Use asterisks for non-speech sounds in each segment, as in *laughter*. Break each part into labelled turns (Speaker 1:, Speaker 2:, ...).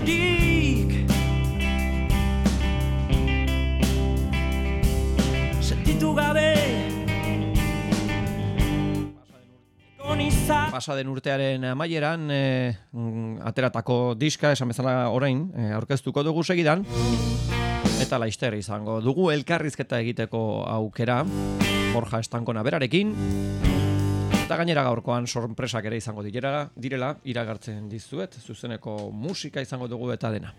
Speaker 1: horiek Sentitu gabe.
Speaker 2: Pasa den urtearen amaieran e, ateratako diska esan bezala orain e, aurkeztuko dugu segidan. Eta laister izango dugu elkarrizketa egiteko aukera. Borja Estankona berarekin eta gainera gaurkoan sorpresak ere izango direla, direla iragartzen dizuet zuzeneko musika izango dugu eta dena.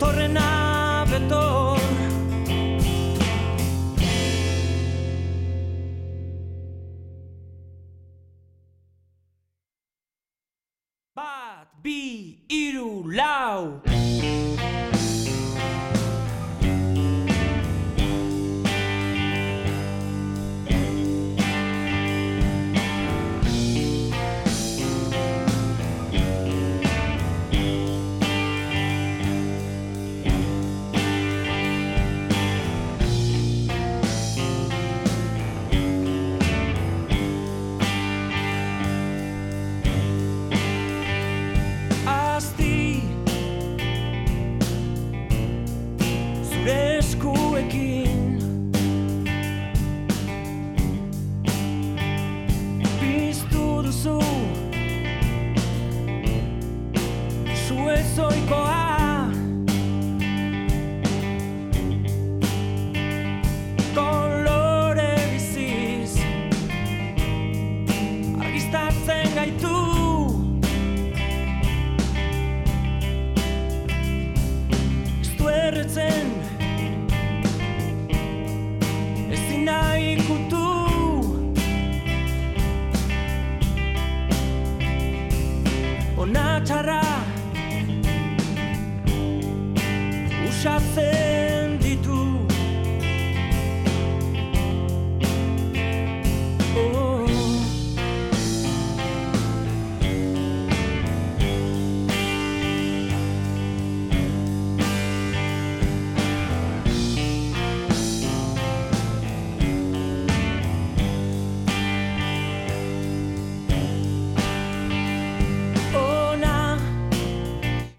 Speaker 1: datorrena beto Zu ezoikoa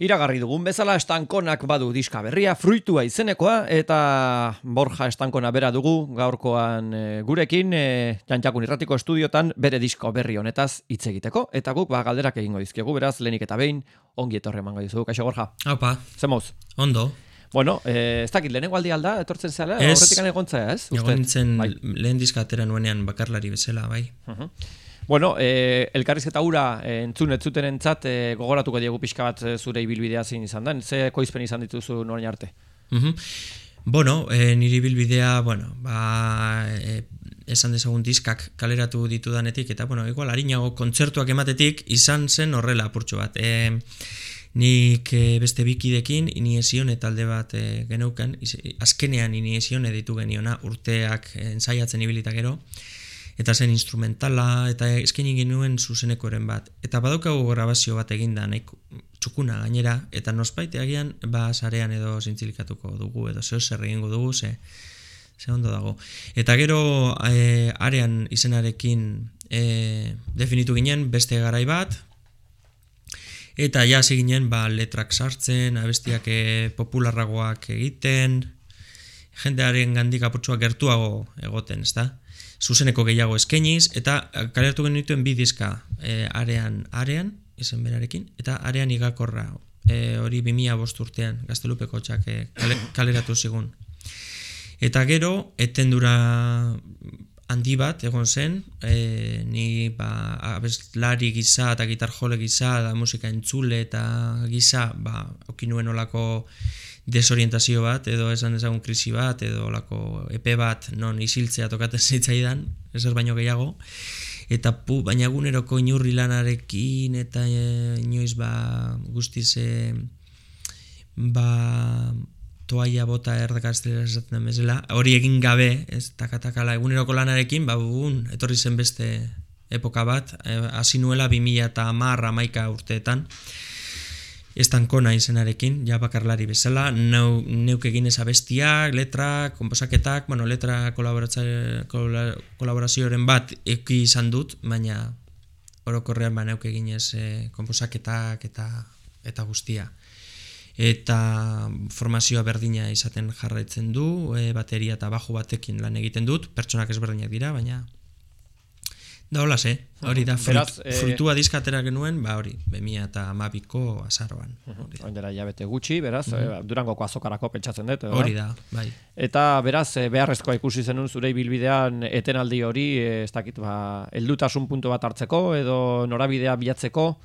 Speaker 2: Iragarri dugun bezala estankonak badu diska berria, fruitua izenekoa, eta Borja estankona bera dugu gaurkoan e, gurekin, e, jantxakun irratiko estudiotan bere disko berri honetaz hitz egiteko, eta guk ba, galderak egingo dizkiegu, beraz, lehenik eta behin, ongi etorri emango dizugu, kaixo Borja,
Speaker 3: Haupa,
Speaker 2: zemoz?
Speaker 3: ondo.
Speaker 2: Bueno, e, ez dakit, lehenengo aldi alda, etortzen zela, horretik egontzea, ez?
Speaker 3: Egon
Speaker 2: Bai.
Speaker 3: lehen diska atera nuenean bakarlari bezala, bai.
Speaker 2: Mhm. Bueno, e, elkarrizketa hura e, entzun ez zuten entzat, e, gogoratuko diegu pixka bat zure ibilbidea zein izan den, ze koizpen izan dituzu norain arte?
Speaker 3: Mhm. Bueno, e, niri bilbidea, bueno, ba, e, esan dezagun diskak kaleratu ditudanetik, eta, bueno, igual, harinago kontzertuak ematetik izan zen horrela apurtxo bat. E, nik e, beste bikidekin iniesione talde bat e, geneukan, iz- azkenean iniesione ditu geniona urteak ensaiatzen ibilita gero, eta zen instrumentala, eta eskaini genuen zuzenekoren bat. Eta badaukagu grabazio bat eginda, nahiko txukuna gainera, eta nospait agian ba sarean edo zintzilikatuko dugu, edo zeo zer egingo dugu, ze, ze ondo dago. Eta gero e, arean izenarekin e, definitu ginen beste garai bat, eta ja hasi ginen ba, letrak sartzen, abestiak e, popularragoak egiten, jendearen gandik apurtxoak gertuago egoten, ezta? Zuzeneko gehiago eskeniz, eta kalertu genituen bi diska e, arean, arean, izen berarekin, eta arean igakorra, e, hori 2000 bost urtean, gaztelupeko txak e, kale, kaleratu zigun. Eta gero, etendura handi bat egon zen, e, ni ba, abeslari gisa eta gitar jole gisa, da musika entzule eta gisa, ba, okinuen olako desorientazio bat, edo esan ezagun krisi bat, edo olako epe bat non isiltzea tokaten *laughs* zitzaidan, ezer baino gehiago, eta pu, baina eguneroko inurri lanarekin, eta e, inoiz ba, guztiz e, ba, toaia bota erdekaztera esaten bezala, hori egin gabe, ez takatakala eguneroko lanarekin, ba, bugun, etorri zen beste epoka bat, e, hasi e, nuela 2000 eta marra maika urteetan, estankona izenarekin, ja bakarlari bezala, neu, neuk egin abestiak, letrak, komposaketak, bueno, letra kolaborazioaren bat eki izan dut, baina orokorrean ba neuk egin ez e, komposaketak eta, eta guztia. Eta formazioa berdina izaten jarraitzen du, e, bateria eta bajo batekin lan egiten dut, pertsonak ezberdinak dira, baina Da hola, ze, hori da, frut, Beraz, eh, frutua dizkatera genuen, ba hori, bemia eta amabiko azaroan.
Speaker 2: Hori dira, jabete gutxi, beraz, uh -huh. durangoko azokarako pentsatzen dut.
Speaker 3: Hori da, bai.
Speaker 2: Eta beraz, eh, beharrezkoa ikusi zenun zure bilbidean etenaldi hori, eh, ez dakit, ba, eldutasun puntu bat hartzeko, edo norabidea bilatzeko?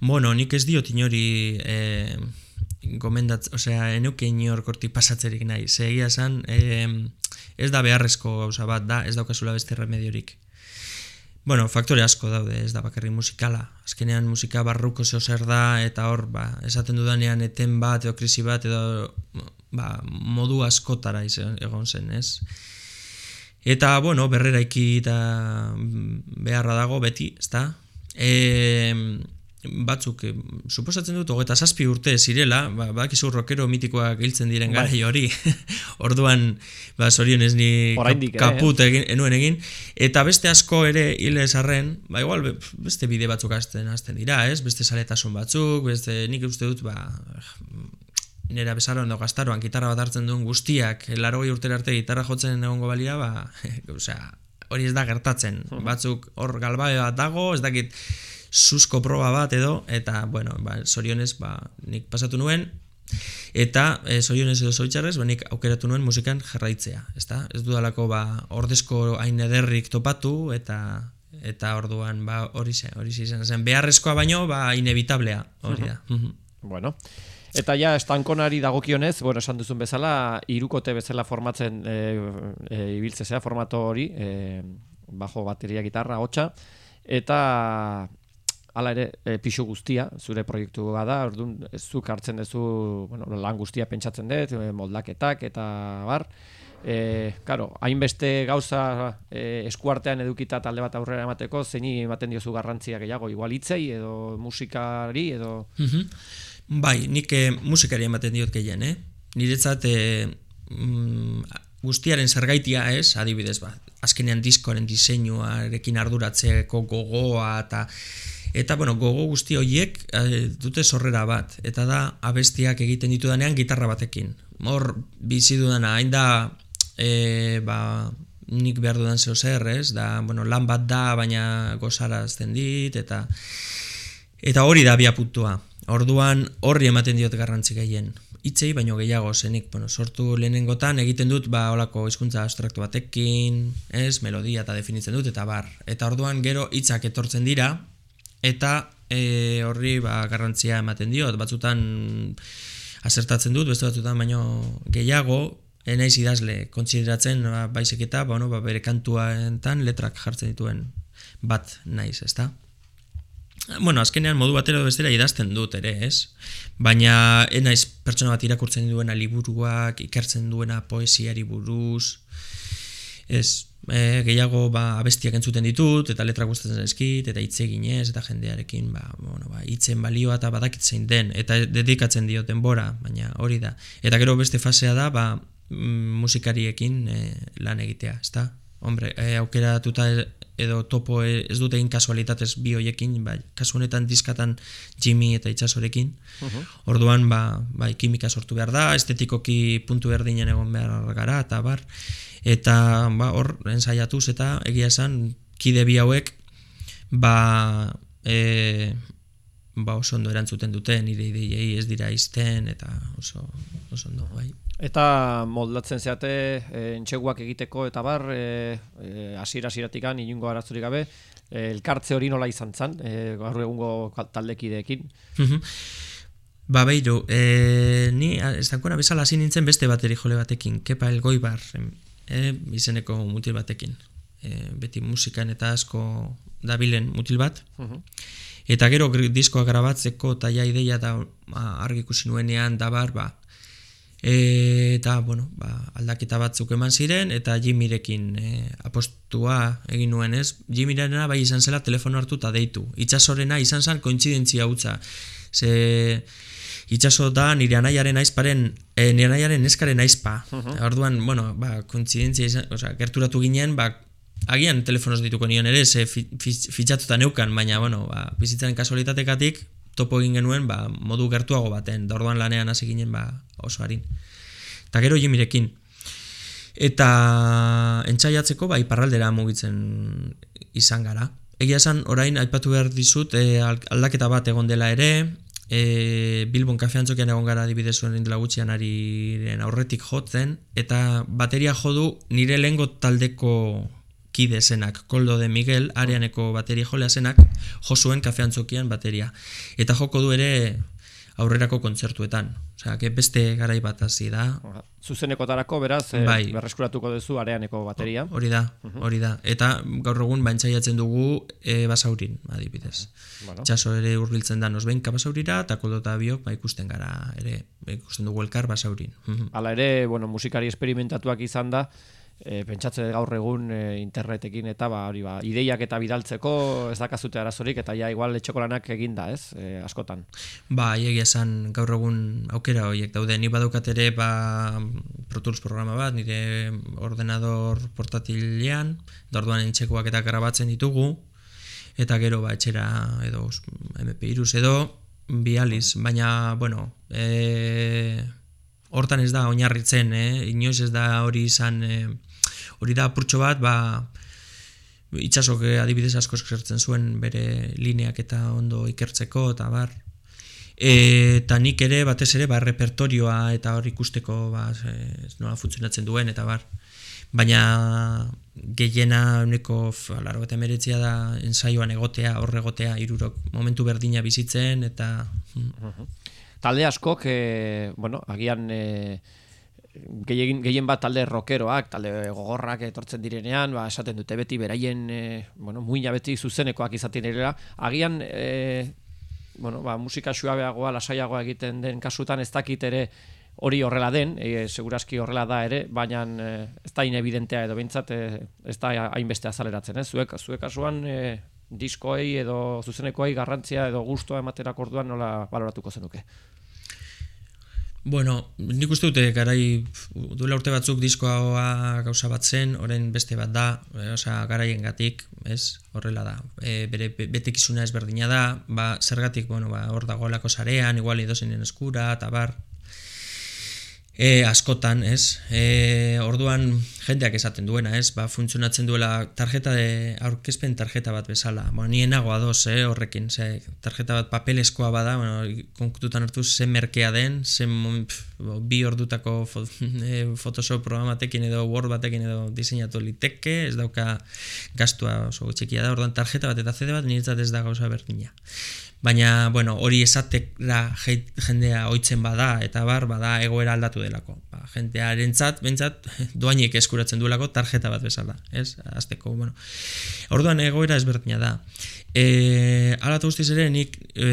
Speaker 3: Bueno, nik ez diot inori... Eh, gomendat, osea, enuke inor korti pasatzerik nahi. Segia esan, eh, ez da beharrezko gauza bat da, ez daukazula beste remediorik. Bueno, faktore asko daude, ez da bakarri musikala. Azkenean musika barruko zeo zer da, eta hor, ba, esaten dudanean eten bat, edo krisi bat, edo ba, modu askotara izan, egon zen, ez? Eta, bueno, berrera iki eta beharra dago beti, ez da? E, batzuk, eh, suposatzen dut, hogeta zazpi urte zirela, ba, ba rokero mitikoak hiltzen diren bai. gara hori, *laughs* orduan, ba, zorionez ni
Speaker 2: Oraindik,
Speaker 3: kaput egin, enuen egin, eta beste asko ere hile esarren, ba, igual, beste bide batzuk azten, azten dira, ez? Beste saletasun batzuk, beste nik uste dut, ba, nera besaroan edo gaztaroan gitarra bat hartzen duen guztiak, larogei urtera arte gitarra jotzen egongo balia, ba, *laughs* osea, hori ez da gertatzen, batzuk hor galbabe bat dago, ez dakit, susko proba bat edo, eta, bueno, ba, sorionez, ba, nik pasatu nuen, eta e, sorionez edo zoitxarrez, ba, nik aukeratu nuen musikan jarraitzea, ezta? Ez dudalako, ba, ordezko hain ederrik topatu, eta eta orduan, ba, hori ze, hori izan zen, beharrezkoa baino, ba, inevitablea, hori da.
Speaker 2: bueno, Eta ja, estankonari dagokionez, bueno, esan duzun bezala, irukote bezala formatzen e, e, ibiltzezea formato hori, e, bajo bateria gitarra, hotxa, eta Hala ere, e, pixu guztia, zure proiektu da, orduan, zuk hartzen duzu, bueno, lan guztia pentsatzen dut, moldaketak eta bar. E, karo, hainbeste gauza e, eskuartean edukita talde bat aurrera emateko, zeini ematen diozu garrantzia gehiago, igual hitzei edo musikari edo...
Speaker 3: Mhm. Bai, nik e, musikari ematen diot gehien, eh? Niretzat, e, mm, guztiaren zergaitia ez, adibidez, ba, azkenean diskoaren diseinuarekin arduratzeko gogoa eta Eta, bueno, gogo guzti horiek e, dute sorrera bat. Eta da, abestiak egiten ditu danean gitarra batekin. Hor, bizi dudana, hain da, e, ba, nik behar dudan zeo zer, ez? Da, bueno, lan bat da, baina gozara azten dit, eta eta hori da bia putua. Orduan, horri ematen diot garrantzi gehien. Itzei, baino gehiago, zenik, bueno, sortu lehenengotan, egiten dut, ba, olako hizkuntza abstraktu batekin, ez, melodia eta definitzen dut, eta bar. Eta orduan, gero, hitzak etortzen dira, eta e, horri ba, garrantzia ematen diot, batzutan asertatzen dut, beste batzutan baino gehiago, enaiz idazle, kontsideratzen ba, baizik eta ba, no, ba, bere kantuaentan letrak jartzen dituen bat naiz, ezta? Bueno, azkenean modu batero bestera idazten dut ere, ez? Baina enaiz pertsona bat irakurtzen duena liburuak, ikertzen duena poesiari buruz, Ez, e, gehiago ba, abestiak entzuten ditut, eta letrak gustatzen eskit, eta hitz eginez, eta jendearekin, ba, bueno, ba, hitzen balioa eta badakit zein den, eta dedikatzen dio denbora, baina hori da. Eta gero beste fasea da, ba, mm, musikariekin e, lan egitea, ezta? Hombre, e, aukeratuta edo topo e, ez dute egin kasualitatez bi hoiekin, bai, kasu honetan diskatan Jimmy eta itxasorekin. Orduan, ba, bai, kimika sortu behar da, estetikoki puntu berdinen egon behar gara, eta bar, eta ba, hor, ensaiatuz eta egia esan, kide bi hauek, ba, e, ba oso ondo erantzuten dute, nire ideiei ez dira izten, eta oso, oso ondo, bai.
Speaker 2: Eta moldatzen zeate e, entxeguak egiteko eta bar, e, e, asira asiratikan inungo arazorik gabe, e, elkartze hori nola izan zan, e, gaur egungo taldekideekin.
Speaker 3: Mhm. Ba, behiru, e, ni ez dankona bezala hasi nintzen beste bateri jole batekin, kepa elgoibar, e, izeneko mutil batekin. E, beti musikan eta asko dabilen mutil bat.
Speaker 2: Mhm.
Speaker 3: Eta gero diskoa grabatzeko eta ja ideia da argi ikusi nuenean da bar, ba, E, eta, bueno, ba, aldaketa batzuk eman ziren, eta Jimmyrekin e, apostua egin nuen ez. Jimmyrena bai izan zela telefono hartu eta deitu. Itxasorena izan zen kointzidentzia hutza. Ze itxaso da nire anaiaren aizparen, e, nire anaiaren eskaren aizpa. Orduan, bueno, ba, kointzidentzia izan, osea, gerturatu ginen, ba, agian telefonoz dituko nion ere, ze fi- fi- fitxatuta neukan, baina, bueno, ba, bizitzaren kasualitatekatik, topo egin genuen ba, modu gertuago baten, da orduan lanean hasi ginen ba, oso harin. Eta gero jimirekin. Eta entzaiatzeko ba, iparraldera mugitzen izan gara. Egia esan, orain aipatu behar dizut e, aldaketa bat egon dela ere, e, Bilbon kafeantzokian egon gara adibidez zuen dela gutxian ariren aurretik jotzen, eta bateria jodu nire lehengo taldeko kide zenak, Koldo de Miguel, areaneko bateria jolea zenak, jo zuen kafeantzokian bateria. Eta joko du ere aurrerako kontzertuetan. Osea, que beste garai bat hasi da.
Speaker 2: Zuzenekotarako, beraz, e,
Speaker 3: Bai.
Speaker 2: berreskuratuko duzu areaneko bateria.
Speaker 3: Hori da, hori da. Eta gaur egun baintzaiatzen dugu e, basaurin, adibidez.
Speaker 2: Bueno.
Speaker 3: Txaso ere hurbiltzen da nosbenka basaurira, eta koldo eta biok ba, ikusten gara ere, ikusten dugu elkar basaurin. Mhm.
Speaker 2: Hala ere, bueno, musikari esperimentatuak izan da, e, pentsatze gaur egun e, internetekin eta ba, hori ba, ideiak eta bidaltzeko ez dakazute arazorik eta ja igual etxeko lanak eginda, ez? E, askotan.
Speaker 3: Ba, egia esan gaur egun aukera horiek daude. Ni badaukat ere ba, Pro Tools programa bat, nire ordenador portatilean, da orduan entxekoak eta grabatzen ditugu, eta gero ba, etxera edo MP3 edo bializ, baina, bueno, e, hortan ez da oinarritzen, eh? inoiz ez da hori izan, e, hori da apurtxo bat, ba, itxasok eh, adibidez asko eskertzen zuen bere lineak eta ondo ikertzeko eta bar. E, eta nik ere batez ere ba, repertorioa eta hor ikusteko ba, ze- nola funtzionatzen duen eta bar. Baina gehiena uneko laro eta emeretzia da ensaioan egotea, horre egotea, irurok momentu berdina bizitzen eta... mm,
Speaker 2: Talde askok, e, bueno, agian e, gehien, gehien bat talde rockeroak, talde gogorrak etortzen direnean, ba, esaten dute beti beraien, e, bueno, muina beti zuzenekoak izaten direla, agian, e, bueno, ba, musika suabeagoa, lasaiagoa egiten den kasutan ez dakit ere hori horrela den, e, seguraski horrela da ere, baina e, ez da inevidentea edo behintzat e, ez da hainbeste azaleratzen, ez? Zuek, zuek kasuan e, diskoei edo zuzenekoei garrantzia edo gustoa ematerak orduan nola baloratuko zenuke?
Speaker 3: Bueno, nik uste dute garai duela urte batzuk diskoa gauza bat zen, orain beste bat da, e, osea garaien gatik, ez, horrela da. E, bere be- betekizuna ezberdina da, ba, zergatik, bueno, ba, hor dagoelako sarean, igual idozenen eskura, eta bar, E, askotan, ez? E, orduan jendeak esaten duena, ez? Ba, funtzionatzen duela tarjeta de aurkezpen tarjeta bat bezala. Bueno, ni enago ados, eh, horrekin, ze tarjeta bat papelezkoa bada, bueno, konkututan hartu zen merkea den, pf, bi ordutako fo, *laughs* e, Photoshop programa batekin edo Word batekin edo diseinatu liteke, ez dauka gastua oso txikia da, orduan tarjeta bat eta CD bat niretzat ez da gauza berdina. Baina, bueno, hori esatera jei- jendea oitzen bada, eta bar, bada egoera aldatu delako. Ba, jentearentzat, bentsat, *laughs* doainik eskuratzen duelako tarjeta bat bezala, ez? Azteko, bueno. Orduan egoera ezberdina da. E, ala eta guztiz ere, nik e,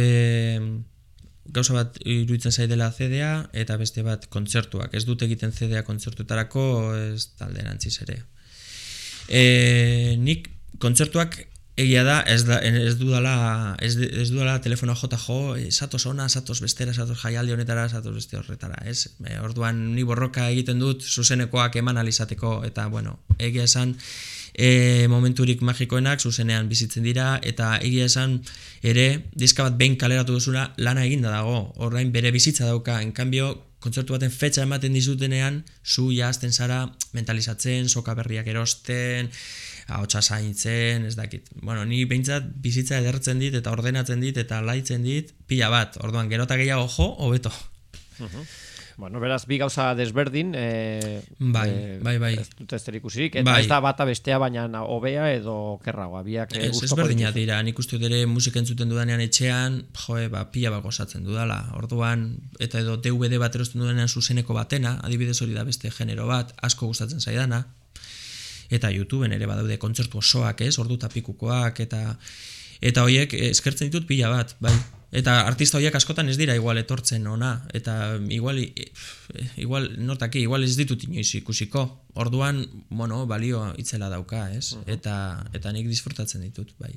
Speaker 3: gauza bat iruditzen zaidela CDA, eta beste bat kontzertuak. Ez dut egiten CDA kontzertuetarako, ez talderantziz ere. E, nik kontzertuak egia da, ez, da, ez dudala, ez, ez dudala telefonoa jota jo, e, satos ona, satos bestera, satos jaialdi honetara, satos beste horretara, ez? E, orduan ni borroka egiten dut zuzenekoak eman alizateko, eta bueno, egia esan, e, momenturik magikoenak zuzenean bizitzen dira, eta egia esan ere, diska bat behin kaleratu duzuna, lana eginda dago, orain bere bizitza dauka, en cambio, kontzertu baten fetxa ematen dizutenean, zu jazten zara mentalizatzen, soka berriak erosten, ahotsa zaintzen, ez dakit. Bueno, ni behintzat bizitza edertzen dit eta ordenatzen dit eta laitzen dit pila bat. Orduan, gerota gehiago jo, hobeto.
Speaker 2: Bueno, beraz, bi gauza desberdin, e,
Speaker 3: Bai,
Speaker 2: e,
Speaker 3: bai, bai.
Speaker 2: ez dute ez ikusirik, eta
Speaker 3: Bai.
Speaker 2: ez da bata bestea baina hobea edo kerragoa, biak e,
Speaker 3: Ez, ez berdina dira, nik uste dut ere musika entzuten dudanean etxean, joe, ba, pila bat gozatzen dudala. Orduan, eta edo DVD bat erosten dudanean zuzeneko batena, adibidez hori da beste genero bat, asko gustatzen zaidana. Eta YouTubeen ere badaude kontzertu osoak, ez, ordu tapikukoak, eta eta hoiek eskertzen ditut pila bat, bai. Eta artista horiek askotan ez dira igual etortzen ona, eta igual, eh, igual nortaki, igual ez ditut inoiz ikusiko. Orduan, bueno, balio itzela dauka, ez? Eta, eta nik disfrutatzen ditut, bai.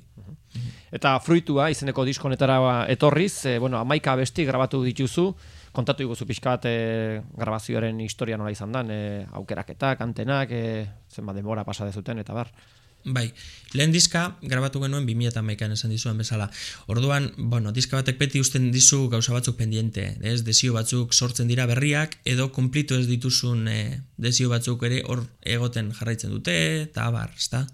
Speaker 2: Eta fruitua izeneko diskonetara etorriz, e, bueno, amaika besti grabatu dituzu, kontatu iguzu pixka bat e, grabazioaren historia nola izan dan, e, aukeraketak, antenak, e, zenbat denbora pasa dezuten, eta bar.
Speaker 3: Bai, lehen diska grabatu genuen 2008an esan dizuen bezala. Orduan, bueno, diska batek beti usten dizu gauza batzuk pendiente, ez? Desio batzuk sortzen dira berriak, edo konplitu ez dituzun e, desio batzuk ere hor egoten jarraitzen dute, eta abar, ezta?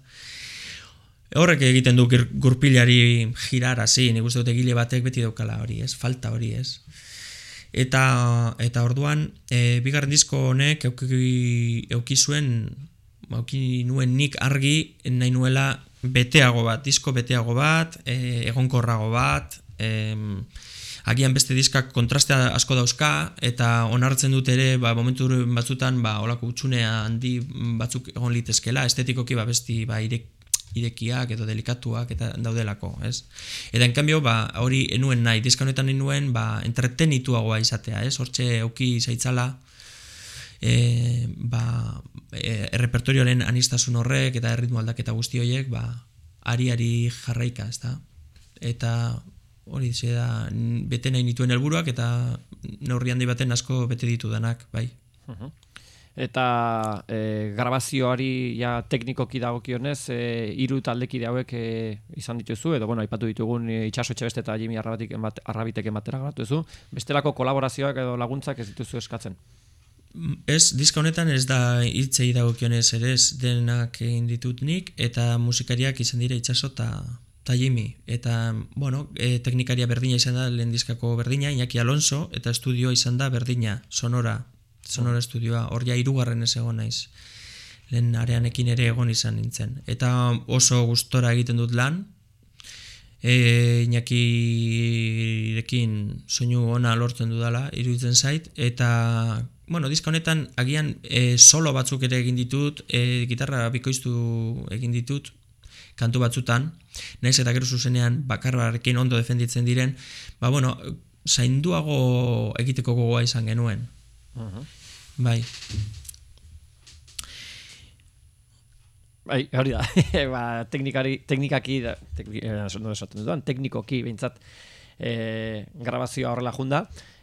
Speaker 3: Horrek egiten du gurpilari girarazi, nik uste dut egile batek beti daukala hori, ez? Falta hori, ez? Eta, eta orduan, e, bigarren disko honek euki, euki zuen, euki nuen nik argi nahi nuela beteago bat, disko beteago bat, e, egonkorrago bat, em, agian beste diskak kontrastea asko dauzka, eta onartzen dut ere, ba, momentu batzutan, ba, olako utxunea handi batzuk egon litezkela, estetikoki ba, besti ba, irek, irekiak edo delikatuak eta daudelako, ez? Eta en cambio, ba, hori enuen nahi, diska honetan nahi nuen, ba, entretenituagoa izatea, ez? Hortxe euki zaitzala, e, ba, e, errepertorioaren anistasun horrek eta erritmo aldaketa guzti horiek, ba, ari-ari jarraika, ez da? Eta hori ze da, bete nahi nituen helburuak eta neurri handi baten asko bete ditu danak, bai.
Speaker 2: Eta e, grabazioari ja teknikoki dagokionez, e, hiru taldekide hauek e, izan dituzu, edo bueno, aipatu ditugun e, Itxaso Etxebeste eta Jimmy Arrabatik emat, Arrabitek ematera grabatu duzu, bestelako kolaborazioak edo laguntzak ez dituzu eskatzen.
Speaker 3: Ez, diska honetan ez da hitzei dagokionez ere ez denak egin ditut nik, eta musikariak izan dira itxaso eta ta Jimmy. Eta, bueno, e, teknikaria berdina izan da lehen diskako berdina, Iñaki Alonso, eta estudioa izan da berdina, sonora, sonora estudioa, hor ja irugarren ez egon naiz. Lehen areanekin ere egon izan nintzen. Eta oso gustora egiten dut lan, e, Iñakirekin soinu ona lortzen dudala, iruditzen zait, eta bueno, diska honetan agian e, solo batzuk ere egin ditut, e, gitarra bikoiztu egin ditut, kantu batzutan, naiz eta gero zuzenean bakarrarekin ondo defenditzen diren, ba bueno, zainduago egiteko gogoa izan genuen. Bai,
Speaker 2: Bai, hori da. *laughs* ba, teknikari, teknikaki, da, tekni, eh, no esaten dudan, teknikoki behintzat e, grabazioa horrela junda.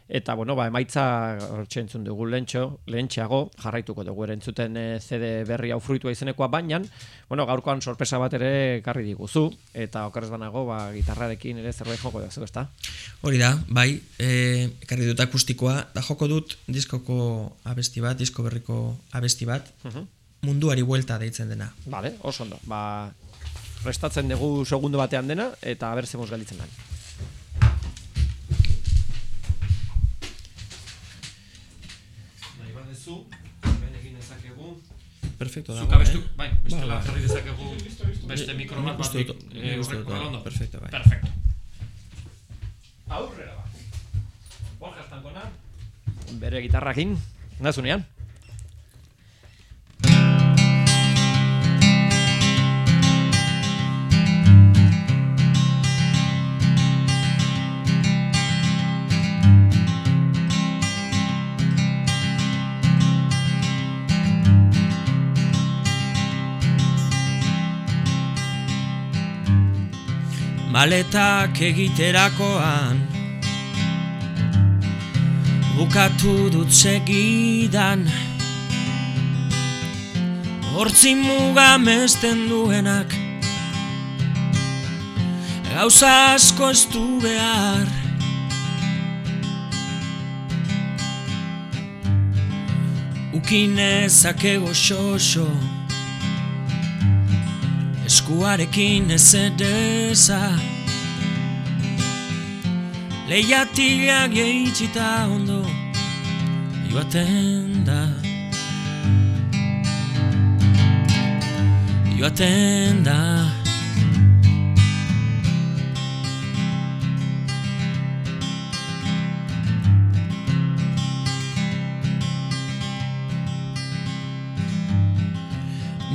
Speaker 2: Eta, bueno, ba, emaitza hortxe entzun dugu lehentxo, lehentxeago, jarraituko dugu ere entzuten e, CD berri hau fruitua izenekoa, baina, bueno, gaurkoan sorpresa bat ere karri diguzu, eta okerrez banago, ba, gitarrarekin ere zerbait joko duzu, ezta?
Speaker 3: hori da, bai, e, ekarri dut akustikoa, da joko dut diskoko abesti bat, disko berriko abesti bat, munduari buelta deitzen dena.
Speaker 2: Vale, oso ondo. Ba, prestatzen dugu segundo batean dena, eta aber zemuz galitzen den.
Speaker 1: Nahi badezu, hemen egin dezakegu.
Speaker 3: Perfecto dago,
Speaker 1: abestu,
Speaker 3: eh?
Speaker 1: bai, bestela
Speaker 3: Ba, ba.
Speaker 1: jarri dezakegu beste mikro bat batik. eh,
Speaker 3: uste
Speaker 1: horrek
Speaker 3: perfecto, bai.
Speaker 1: Perfecto. Aurrera bat. Borja Estankona.
Speaker 2: Bere gitarrakin, nazunean.
Speaker 1: Maletak egiterakoan Bukatu dut segidan. Hortzi muga mesten duenak Gauza asko ez du behar. Ukinezak ego xoxo Eskuarekin ez edeza Lehiatiak geitxita ondo Joaten da. Joaten da.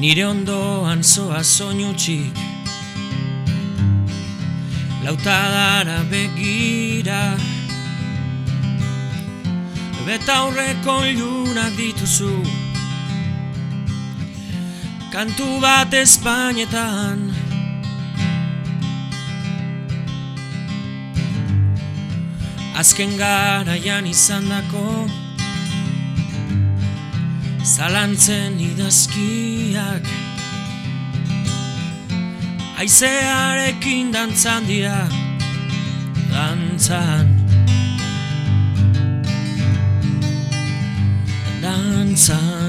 Speaker 1: Nire ondoan zoa soinutxik Lautadara begira. Beta aurreko ilunak dituzu. Kantu bat espainetan. Azken garaian izan dako Zalantzen idazkiak Aizearekin dantzan dira Dantzan. Dantzan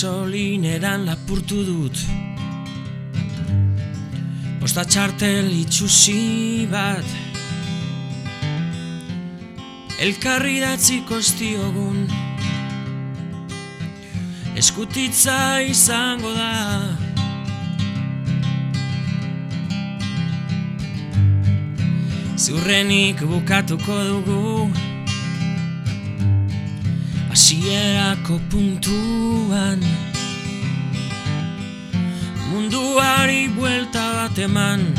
Speaker 1: Gasolineran lapurtu dut. Posta txartel itxusi bat. Elkarri datziko estiogun Eskutitza izango da. Ziurrenik bukatuko dugu Hasierako puntuan Munduari buelta bat eman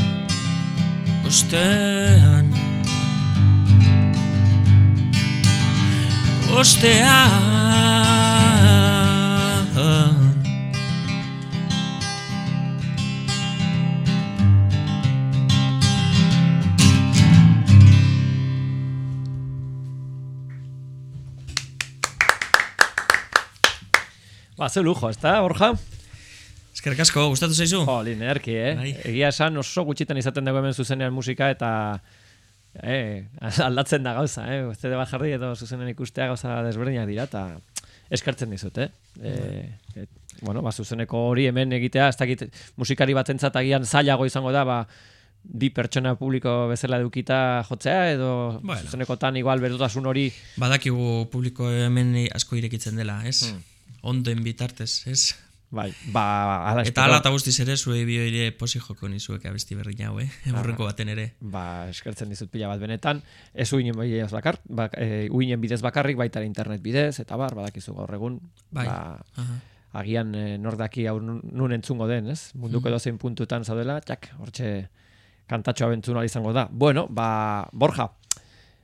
Speaker 1: Ostean. Ostean
Speaker 2: Ba, ze lujo, ez da, Borja?
Speaker 1: Eskerrik asko, gustatu zaizu?
Speaker 2: Jo, linearki, eh?
Speaker 1: Bai.
Speaker 2: Egia esan oso gutxitan izaten dugu hemen zuzenean musika eta eh, *laughs* aldatzen da gauza, eh? Zede bat jarri edo zuzenean ikustea gauza desberdinak dira eta eskartzen dizut, eh? eh et, bueno, ba, zuzeneko hori hemen egitea, ez dakit musikari batentzat agian zailago izango da, ba, bi pertsona publiko bezala edukita jotzea edo
Speaker 1: Bueno.
Speaker 2: zuzenekotan igual berdotasun hori
Speaker 1: Badakigu publiko hemen asko irekitzen dela, ez?
Speaker 2: Hmm.
Speaker 1: Ondoen bitartez, ez?
Speaker 2: bai, ba, ala
Speaker 1: Eta ala eta guztiz ere, zue bio ere posi joko nizuek abesti berri hau, eh? Aurreko baten ere.
Speaker 2: ba, eskertzen dizut pila bat benetan, ez uinen bidez bakar, bak, e, uinen bidez bakarrik, baita internet bidez, eta bar, badakizu gaur egun,
Speaker 1: Bai.
Speaker 2: ba,
Speaker 1: Aha.
Speaker 2: agian e, nordaki hau nun entzungo den, ez? Munduko
Speaker 1: Mhm.
Speaker 2: edozein puntutan zaudela, txak, hortxe kantatxoa bentzun ahal izango da. Bueno, ba, Borja,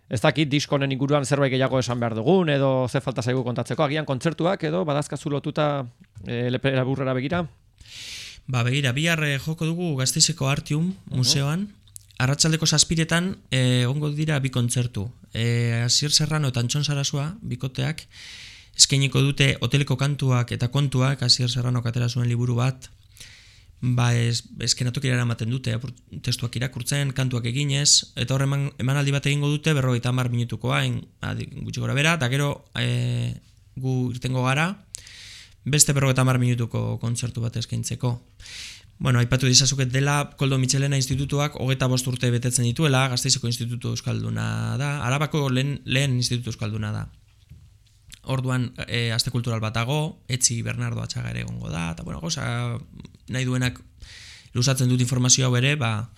Speaker 2: ez dakit diskonen inguruan zerbait gehiago esan behar dugun, edo ze falta zaigu kontatzeko, agian kontzertuak edo badazkazu lotuta e, lepera burrera begira?
Speaker 1: Ba, begira, bihar eh, joko dugu Gasteizeko Artium museoan. Arratsaldeko zazpiretan eh, egongo dira bi kontzertu. Eh, Asier Serrano eta Antxon Sarasua, bikoteak, eskainiko dute hoteleko kantuak eta kontuak, Asier Serrano katera zuen liburu bat, ba, ez, eskenatokira eramaten dute, apur- testuak irakurtzen, kantuak eginez, eta hor eman, emanaldi bat egingo dute, berrogeita hamar minutukoa, gutxi gora bera, eta gero eh, gu irtengo gara,
Speaker 3: beste berrogeta mar minutuko kontzertu bat eskaintzeko. Bueno, aipatu dizazuket dela, Koldo Michelena institutuak hogeta bost urte betetzen dituela, Gasteizeko Institutu Euskalduna da, Arabako lehen, lehen Institutu Euskalduna da. Orduan, e, aste kultural bat dago, etzi Bernardo Atxaga ere egongo da, eta bueno, gauza nahi duenak lusatzen dut informazio hau ere, ba,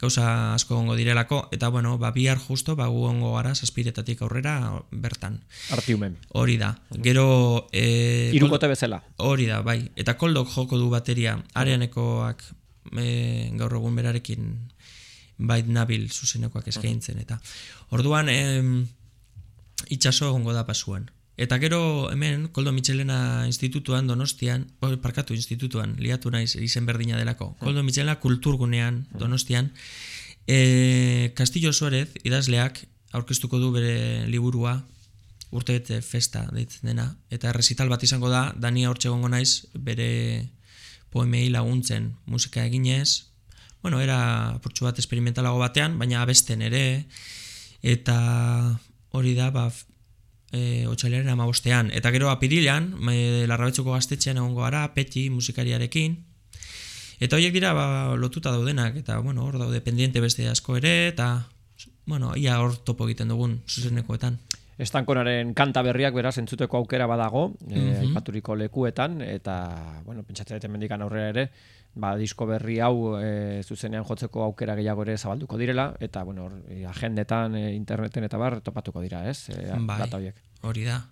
Speaker 3: gauza asko gongo direlako, eta bueno, ba, bihar justo, ba, gu ongo gara, saspiretatik aurrera, bertan.
Speaker 2: Artiumen.
Speaker 3: Hori da. Gero... E,
Speaker 2: Irukote bezala.
Speaker 3: Hori da, bai. Eta koldok joko du bateria, areanekoak e, gaur egun berarekin bait nabil zuzenekoak eskaintzen, eta orduan e, itxaso egongo da pasuan. Eta gero hemen, Koldo Michelena institutuan, donostian, oi, parkatu institutuan, liatu naiz izen berdina delako, Koldo Michelena kulturgunean, donostian, e, Castillo Suarez, idazleak, aurkeztuko du bere liburua, urte bete festa deitzen dena, eta resital bat izango da, Dani hortxe gongo naiz, bere poemei laguntzen musika eginez, bueno, era portsu bat esperimentalago batean, baina abesten ere, eta hori da, ba, e, otxailaren amabostean. Eta gero apirilean, e, larrabetzuko gaztetxean egongo gara, peti musikariarekin. Eta horiek dira ba, lotuta daudenak, eta bueno, hor daude pendiente beste asko ere, eta bueno, ia hor topo egiten dugun zuzenekoetan.
Speaker 2: Estankonaren kanta berriak beraz entzuteko aukera badago, mm
Speaker 3: Mhm.
Speaker 2: aipaturiko lekuetan, eta, bueno, pentsatzen dut mendikan aurrera ere, ba, disko berri hau e, zuzenean jotzeko aukera gehiago ere zabalduko direla, eta, bueno, hor, e, agendetan, e, interneten eta bar, topatuko dira, ez? E,
Speaker 3: Bai.
Speaker 2: horiek.
Speaker 3: Hori da.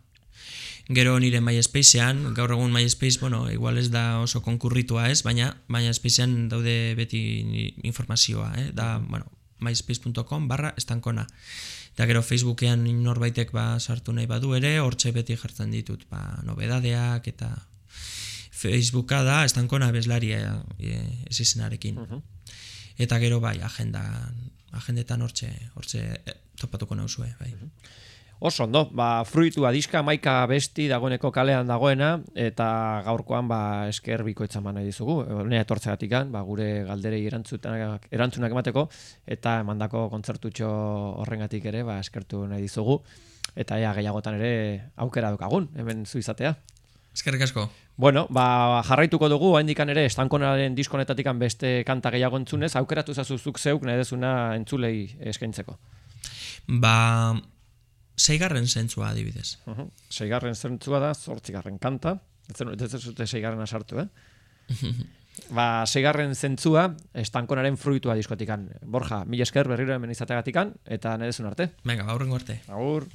Speaker 3: Gero nire MySpacean, gaur egun MySpace, bueno, igual ez da oso konkurritua ez, baina MySpacean daude beti informazioa, eh? da, bueno, myspace.com barra estankona. Eta gero Facebookean norbaitek ba sartu nahi badu ere, hortxe beti jartzen ditut, ba, nobedadeak eta Facebooka da estankona bezlaria e, ez izenarekin. Eta gero bai, agenda, agendetan hortxe, hortxe eh, topatuko nauzue, bai.
Speaker 2: Oso ondo, ba, fruitua diska, maika besti dagoeneko kalean dagoena, eta gaurkoan ba, esker bikoitza eman nahi dizugu, honea etortzegatik ba, gure galderei erantzunak, erantzunak emateko, eta emandako kontzertutxo horrengatik ere, ba, eskertu nahi dizugu, eta ea gehiagotan ere aukera dukagun, hemen zu izatea.
Speaker 3: Eskerrik asko.
Speaker 2: Bueno, ba, jarraituko dugu, haindikan ere, estankonaren diskonetatik beste kanta gehiago entzunez, aukeratu zazuzuk zeuk nahi dezuna entzulei eskaintzeko.
Speaker 3: Ba, seigarren zentzua adibidez.
Speaker 2: Uh -huh. Seigarren zentzua da, zortzigarren kanta. Ez zute seigarren sartu, eh? *laughs* ba, seigarren zentzua, estankonaren fruitua diskotikan. Borja, mila esker berriro hemen izateagatikan, eta nire arte.
Speaker 3: Venga, ba, aurrengo arte.
Speaker 2: Agur.